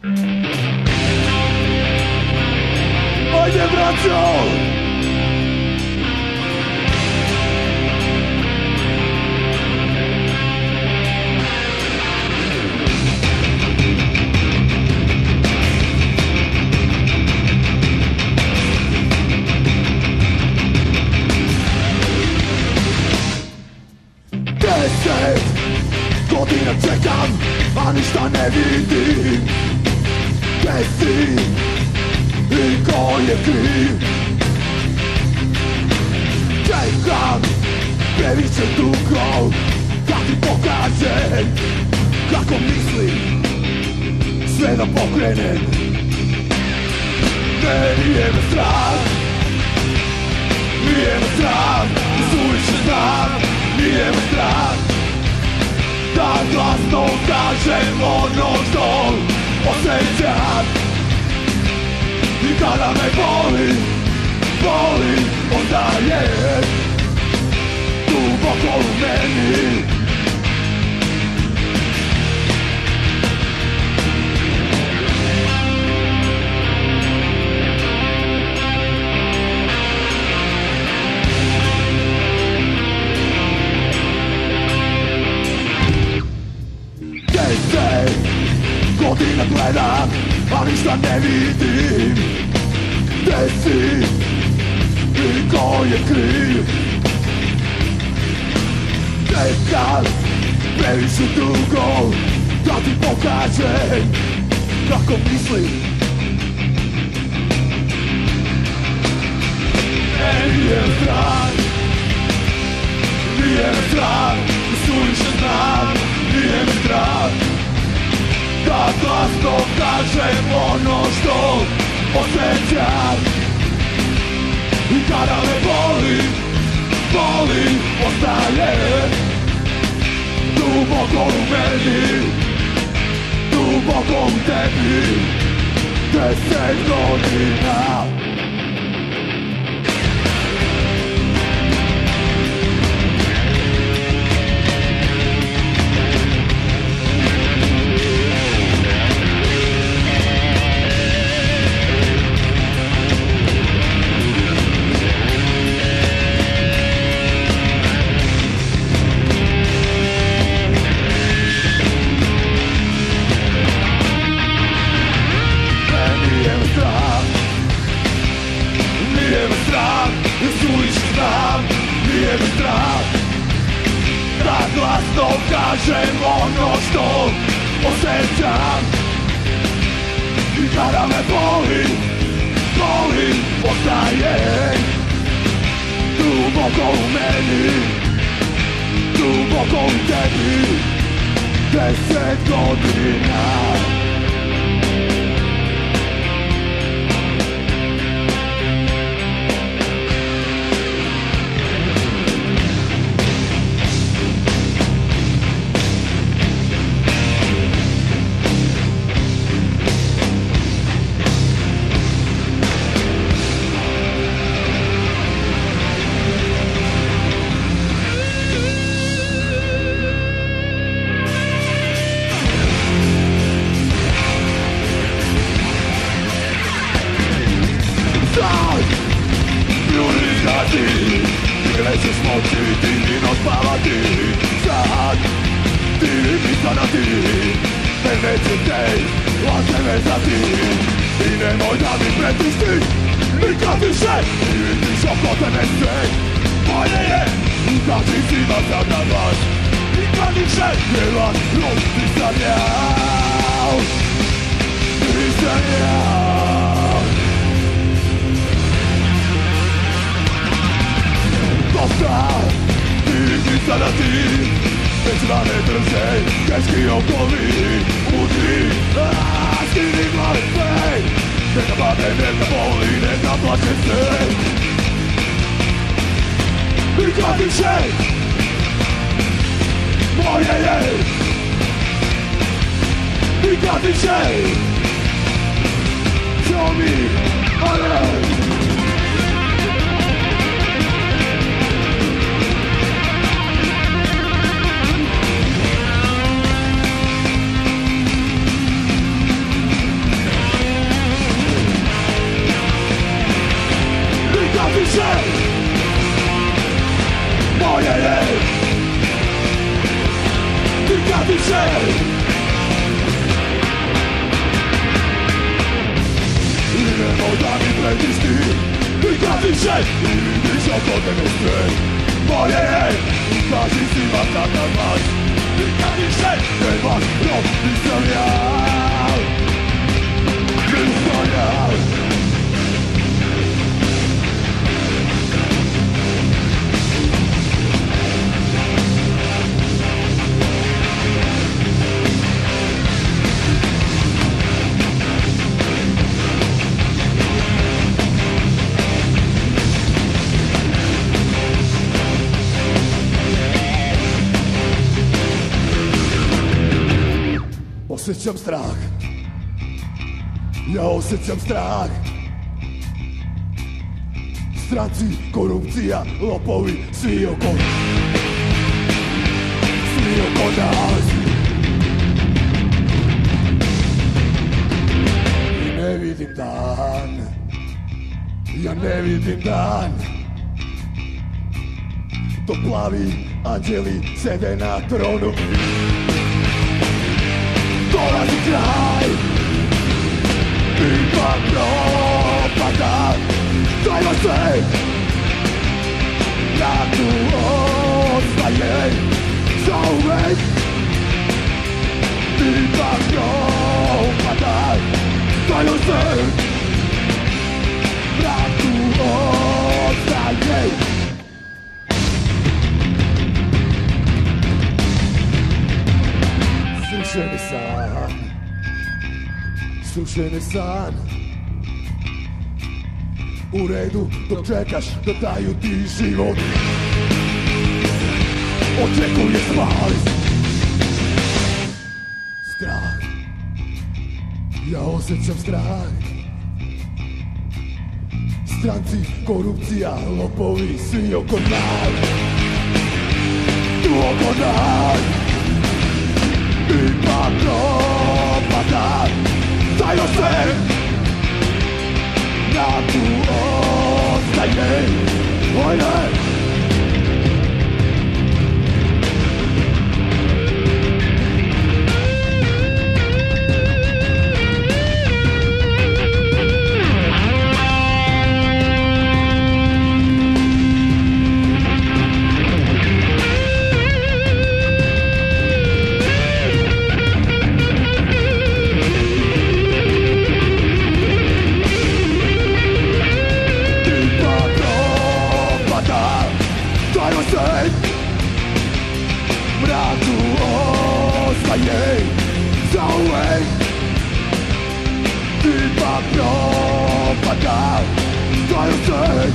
Panie bracio! podaje Duboko u meni Godine plena, ali šta ne vidim Gde si? Tylko ko je kriv Čekam previše dugo da ti pokažem kako mislim. Meni je drag, nije mi drag, suviše znam, nije mi drag. Da ono što osjećam. Karane boli, boli Ostaje duboko u meni Duboko u tebi Deset godina Dzisiaj Moje me dá dla Show me, ale odejmę strach Bo nie, każdy z osjećam strah Ja osjećam strah Stranci, korupcija, lopovi, svi oko Svi oko nas I ne vidim dan. Ja ne vidim dan. To plavi anđeli sede na tronu toda sin cry Viva propaganda Dai lo sei La tua sbagliai So wait Viva propaganda Dai lo sei La tua sbagliai Srušeni san. Srušeni san. U redu dok čekaš da daju ti život. Očekuje spali Strah. Ja osjećam strah. Stranci, korupcija, lopovi, svi oko nas. Tu oko nas I pa to pada Zajo ser Na więcej Mraku ostajej całej Chyba propagandającej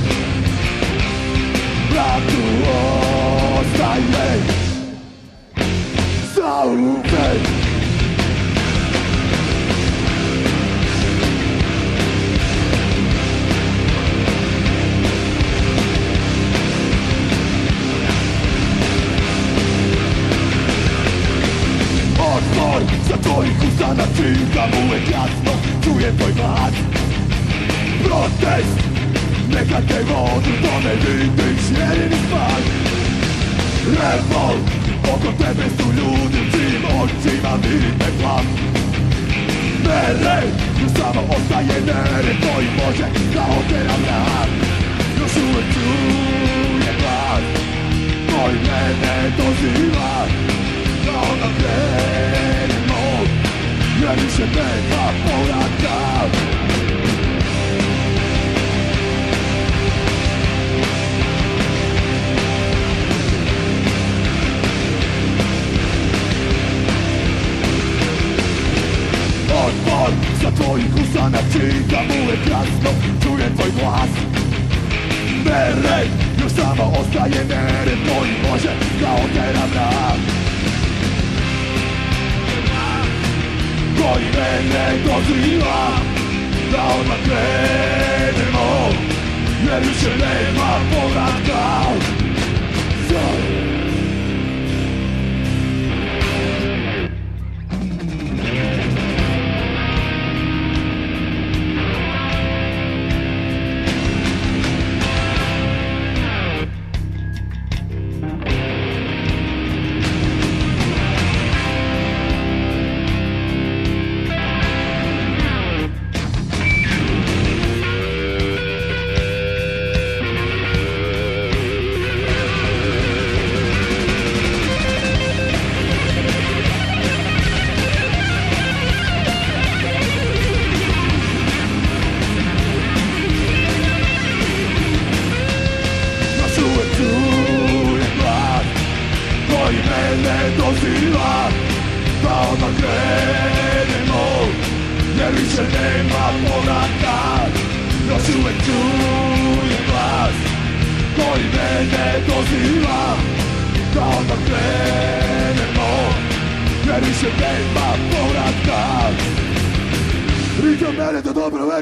Mraku ostajej całej moich ustanach Czy zamułek jasno czuje twój mat Protest Mecha tego odrzucone Wytyk śmierny spal Rewolt Oko temestu ludy Czym oczyma wytek łap Mery Już samo ostaje nery Twoim może zaokeram brak Już uczuje pan Twoim menę dożywa No, no, no Dzieli się bywa poraga Odpal za twoich usanach Ci zamówię plasmo Czuję twój głaz. Meryt Już samo ostaje meryt W moim morze Kaotera brak Wojnę dozyła Dla odmak będę mą Nerwy się lewa ponad gał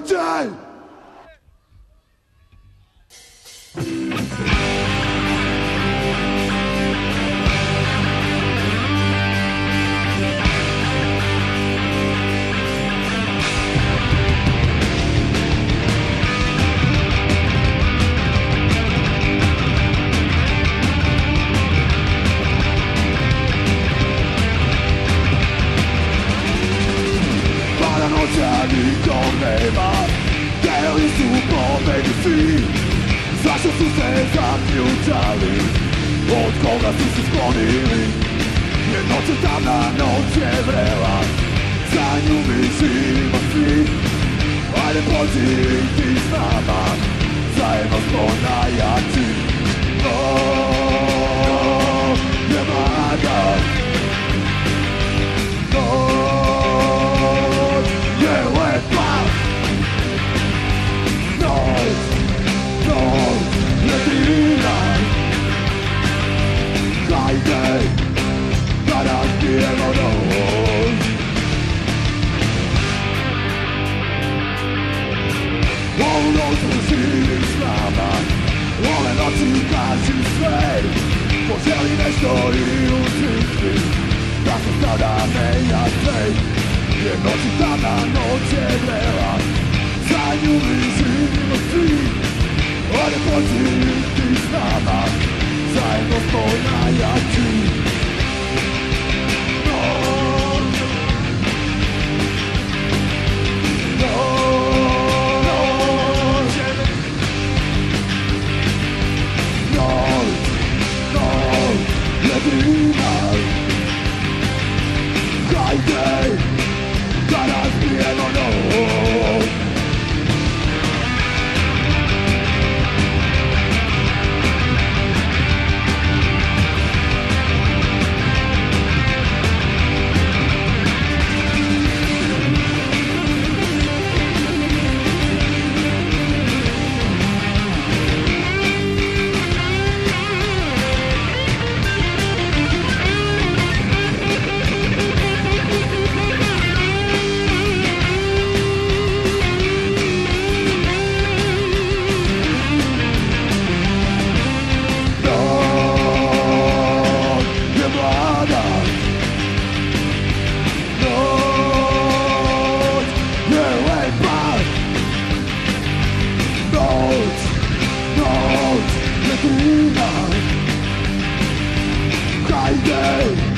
liberty! Zaključali Od koga su se sklonili? Je tamna, noć je vrela Za nju mi živimo svi. Ajde pođi ti s nama Zajedno smo najjači. Oh, Hajde, da razbijemo noć Ovu noć živi s nama Ove noći kaži sve Poželi nešto i učiti Da se sada menja sve Jer noć i dana, noć je vrela Za nju mi živimo svi traigo con allá aquí. Hey!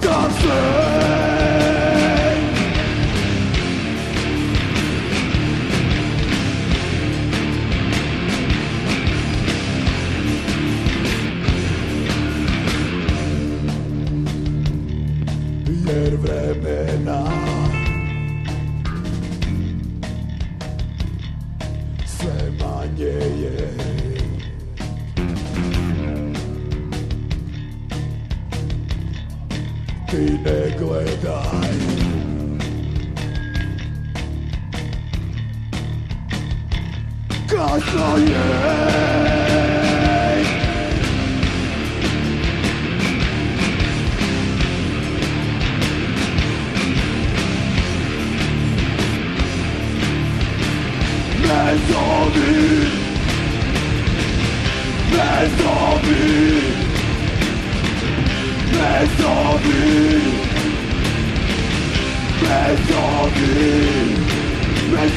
Thompson!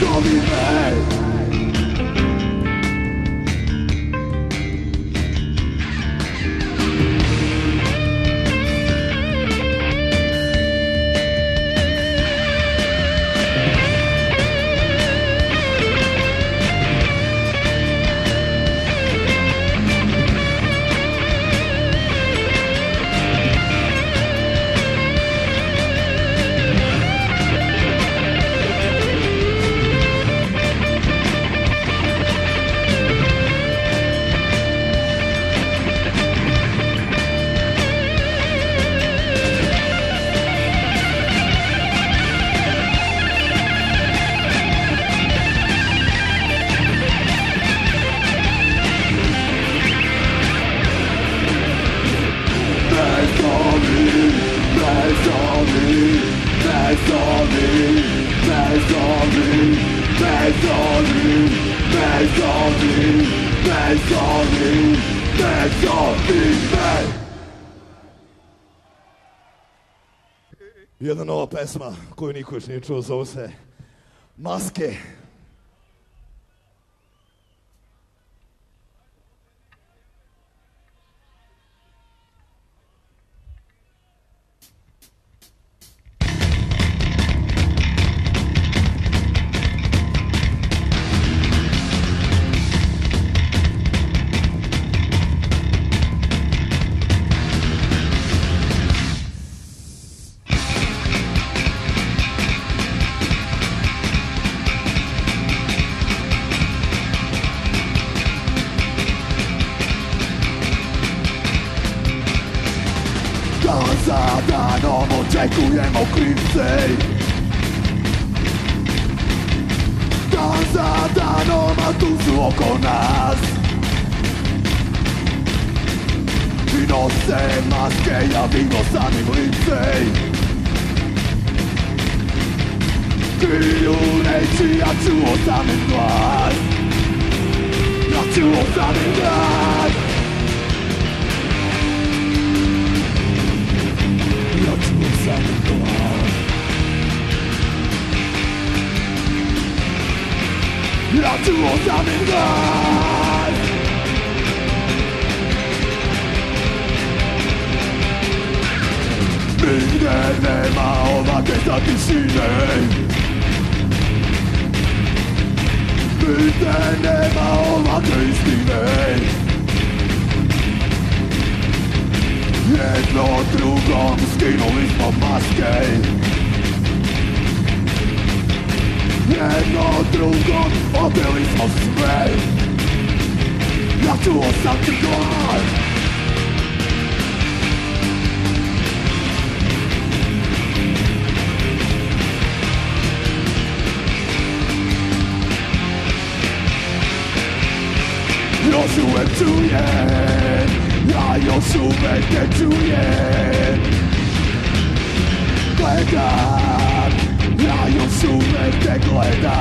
Don't be mad Jedna nova pesma koju niko još nije čuo, zove se Maske. åt min värld Min enema om att detta finns i dig Min enema om att finns i mig Ett långt program skriver vi på masken Jedno drugom obili smo sve Ja čuo sam ti glas Još uvek čujem Ja još uvek te čujem Gledam Sume tekleda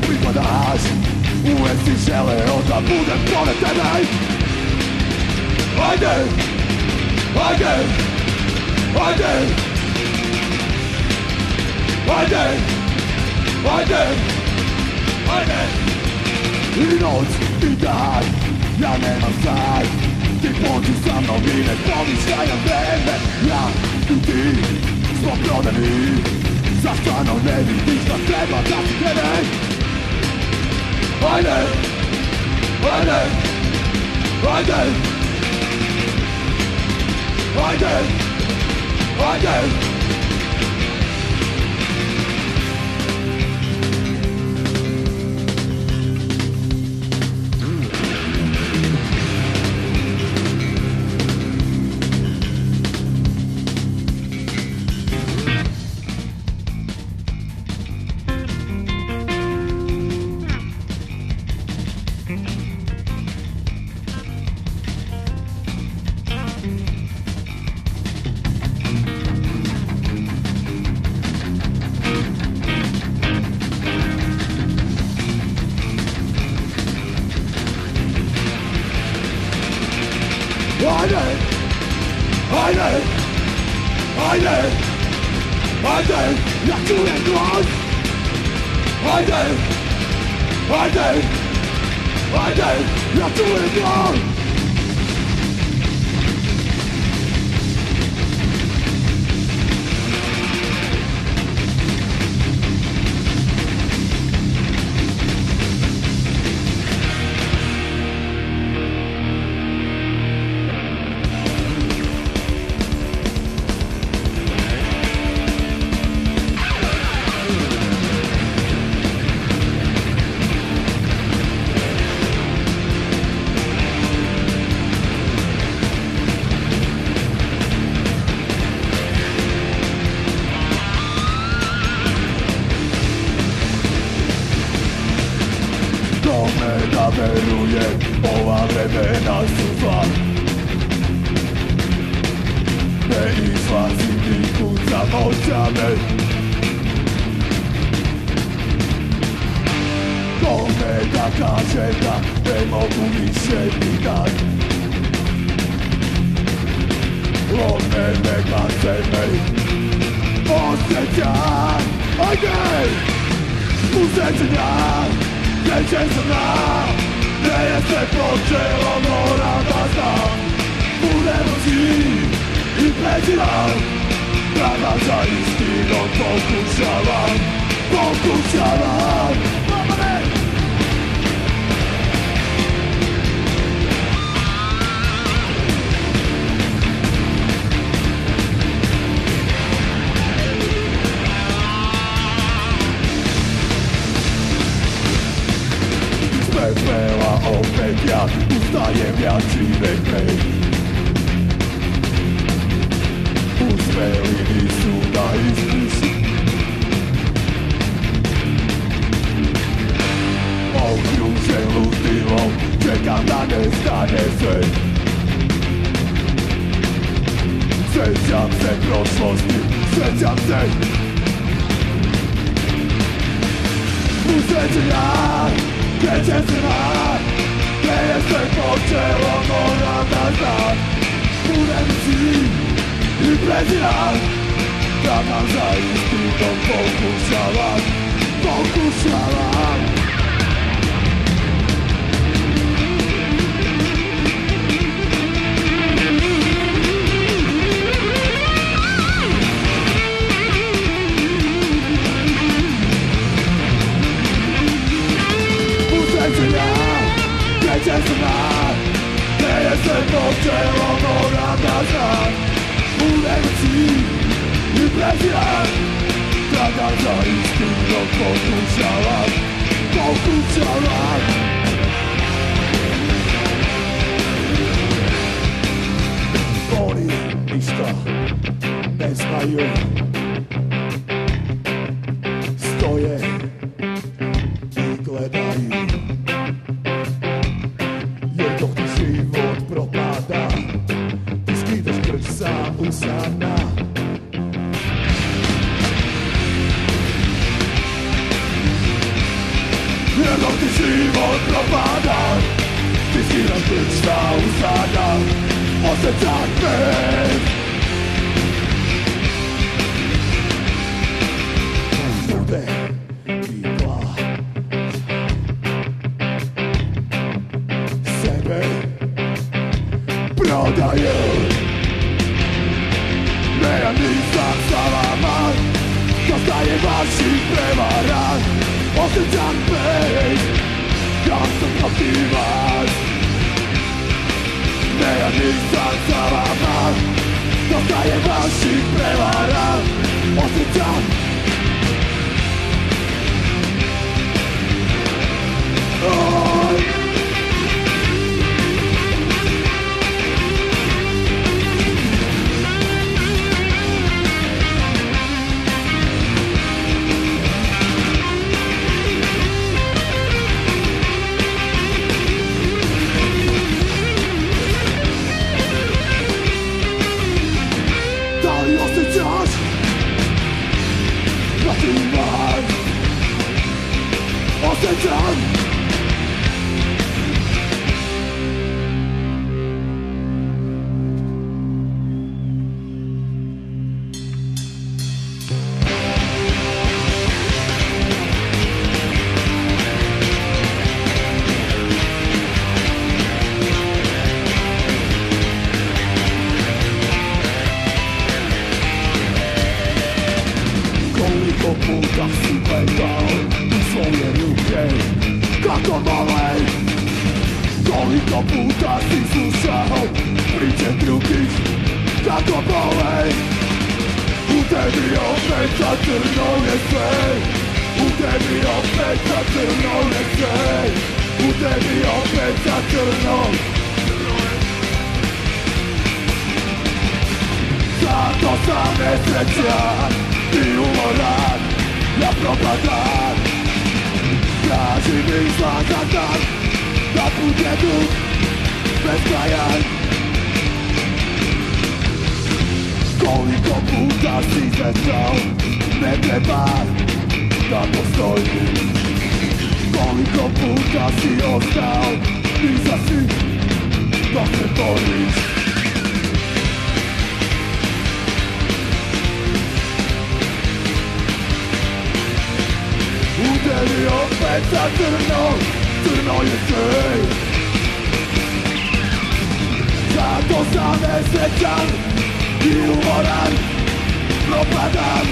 pripadaš Uvijek si želeo da budem pored tebe Ajde, ajde, ajde! Ajde, ajde, ajde! I noć i dan, ja nemam staj Ti pođi sa mnom i ne pomišljaj na vreme. Ja i ti smo prodani. Zašto ne vidiš da treba da ti krene I do, I I do, I. kieruje Połamiemy nas ufam My i fasiliku zakończamy Kometa kaseta Demokuli świetnikar Łomemy kasemy Postrzedzian Ogień Muzycznie Dziecięcna Gde je počelo da znam i preziram Prava za istinom pokušavam Pokušavam pełna opedia Uznaje wiatrzynek mej. Uspeli mi suda i spis Okruszę ludylą, czekam na nestanie sen Sędziam se proszłości, sędziam se Muszę dać gdzie cię zna? Nie jestem potrzebowała na znak Kurem ci i prezydent Dana zaistniką pokuszałam Pokuszałam śmierci i prezydent Prawda za istnienie w boku ciała, w boku ciała Boli i strach, bez majów daje waszych przewarach Kako male? Koliko puta si slušao priče drugih? Kako bole U tebi opet zacrno je sve. U tebi opet zacrno je sve. U tebi opet zacrno Zato sam nesrećan i umoran Ja propadam Każdy mi zmaga tak Na płynie dróg bezkrajan Koliko putacji zestrał Metre par na postoi Koliko putacji ostał I zasyp do chcę polić Today the offense I didn't know, didn't know you. see Za to same srećan i umoran Propadam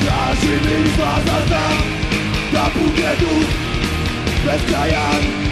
Tražim izlaza znam Da budem tu Bez krajan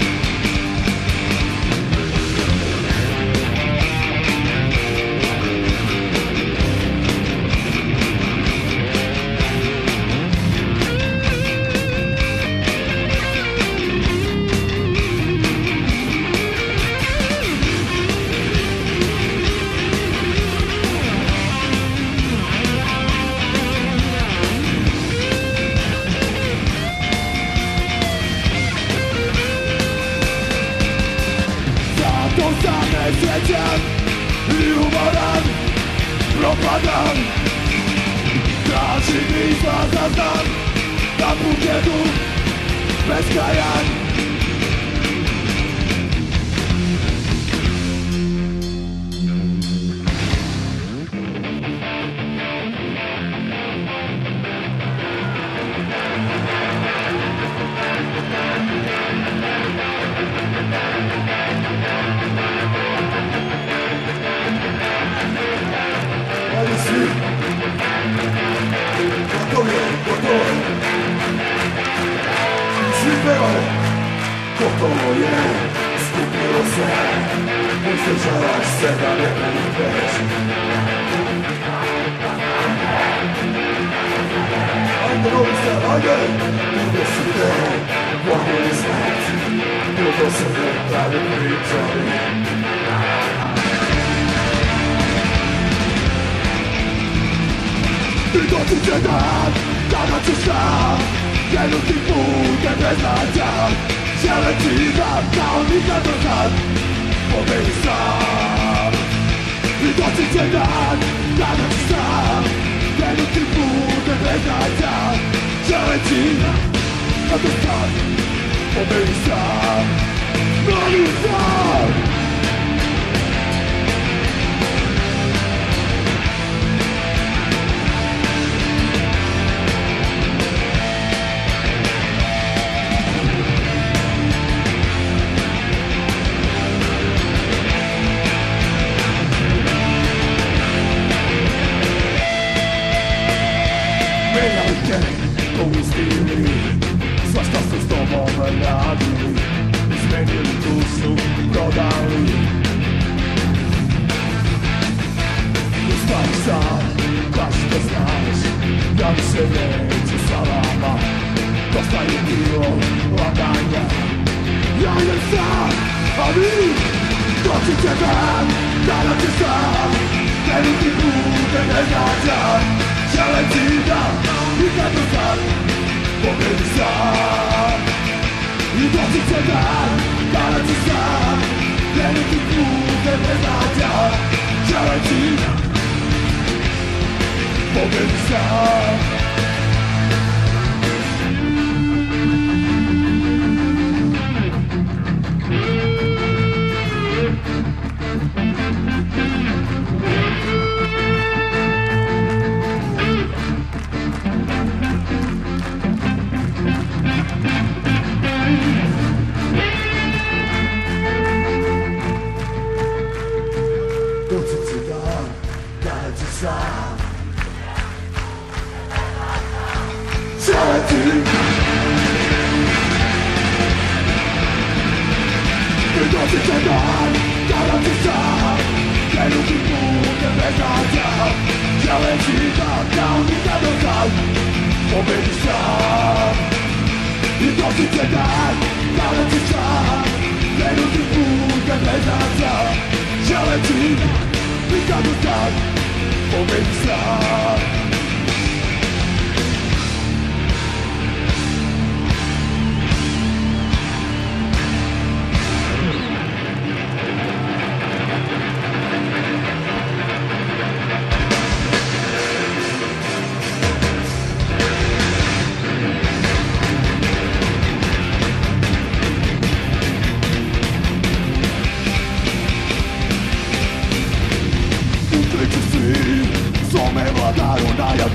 Słyszała scenariusz też Odwrócę ogień Długo sobie Błagę nie znać Długo sobie dalej wyjdzie Tylko tu się da, dana czysta Wielu typu nie beznadziei Zielę ci wam, na unika do nas começar E quotidianidad nada está Pelo tempo de verdade Gente, a testar Começar Não lutar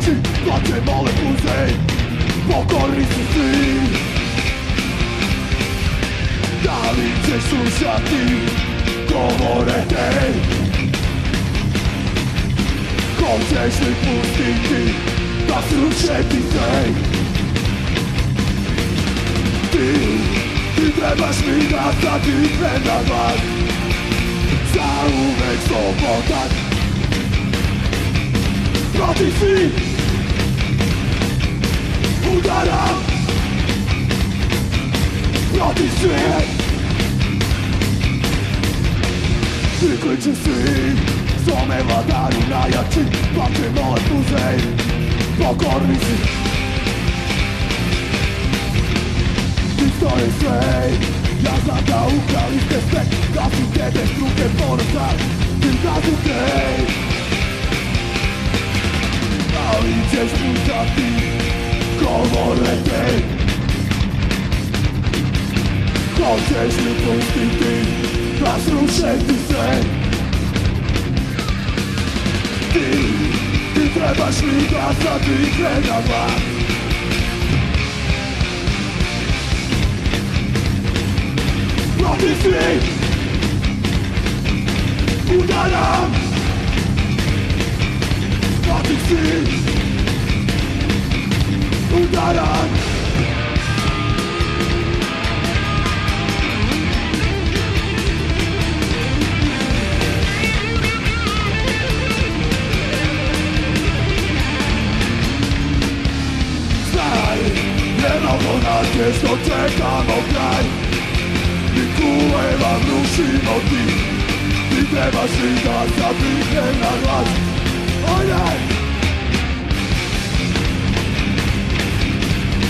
Da plaće male puze Pokorni su svi. Da li ćeš slušati Govore te. Kom ćeš li pustiti Da sruše ti se Ti Ti trebaš mi nastati predavan Zauvek slobodan Protiv svih udaram Protestuję Wykończę syn Złomę wadaru na jaczy. Patrzę małe muzej Pokorny syn Historię swej. Ja zada ukraińskie spek Gasu tebe strukę porozal Tym razem tej. A idziesz tu za tym como lepiej Koniecznie pusty ty Nas ruszeni sen Ty, ty trebasz mi nas na wygrenowa Protiv svi Udaram Protiv svi udaran Zaj, nie mogą nas gdzieś to czekam o kraj Nikułem, a wrócim od nich Widzę was, że nas zabitę na was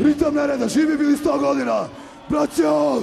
Ritam nereda, živi bili 100 godina! Braćo!